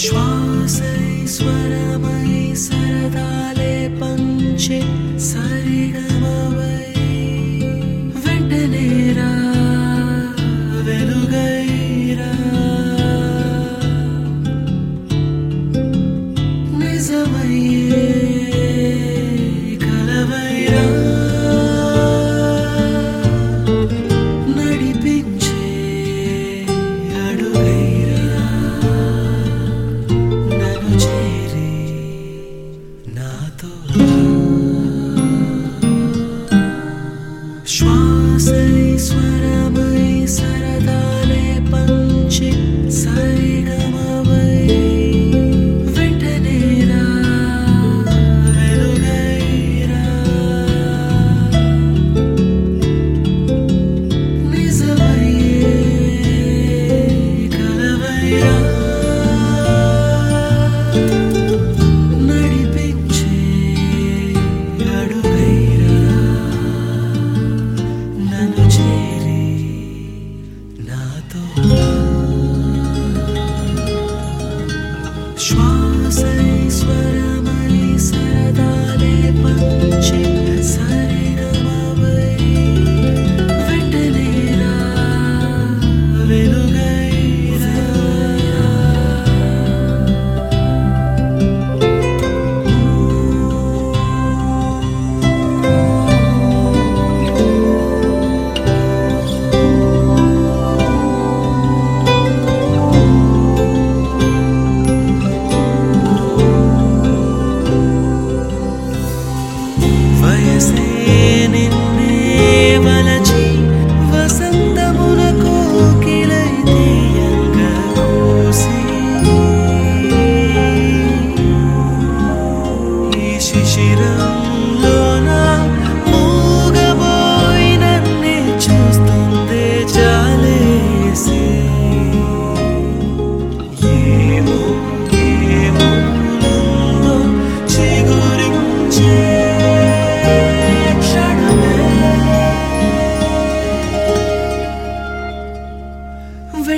श्वासये स्वरमयि शरदाले पङ्क्षे सरेण Schwarze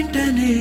వెంటనే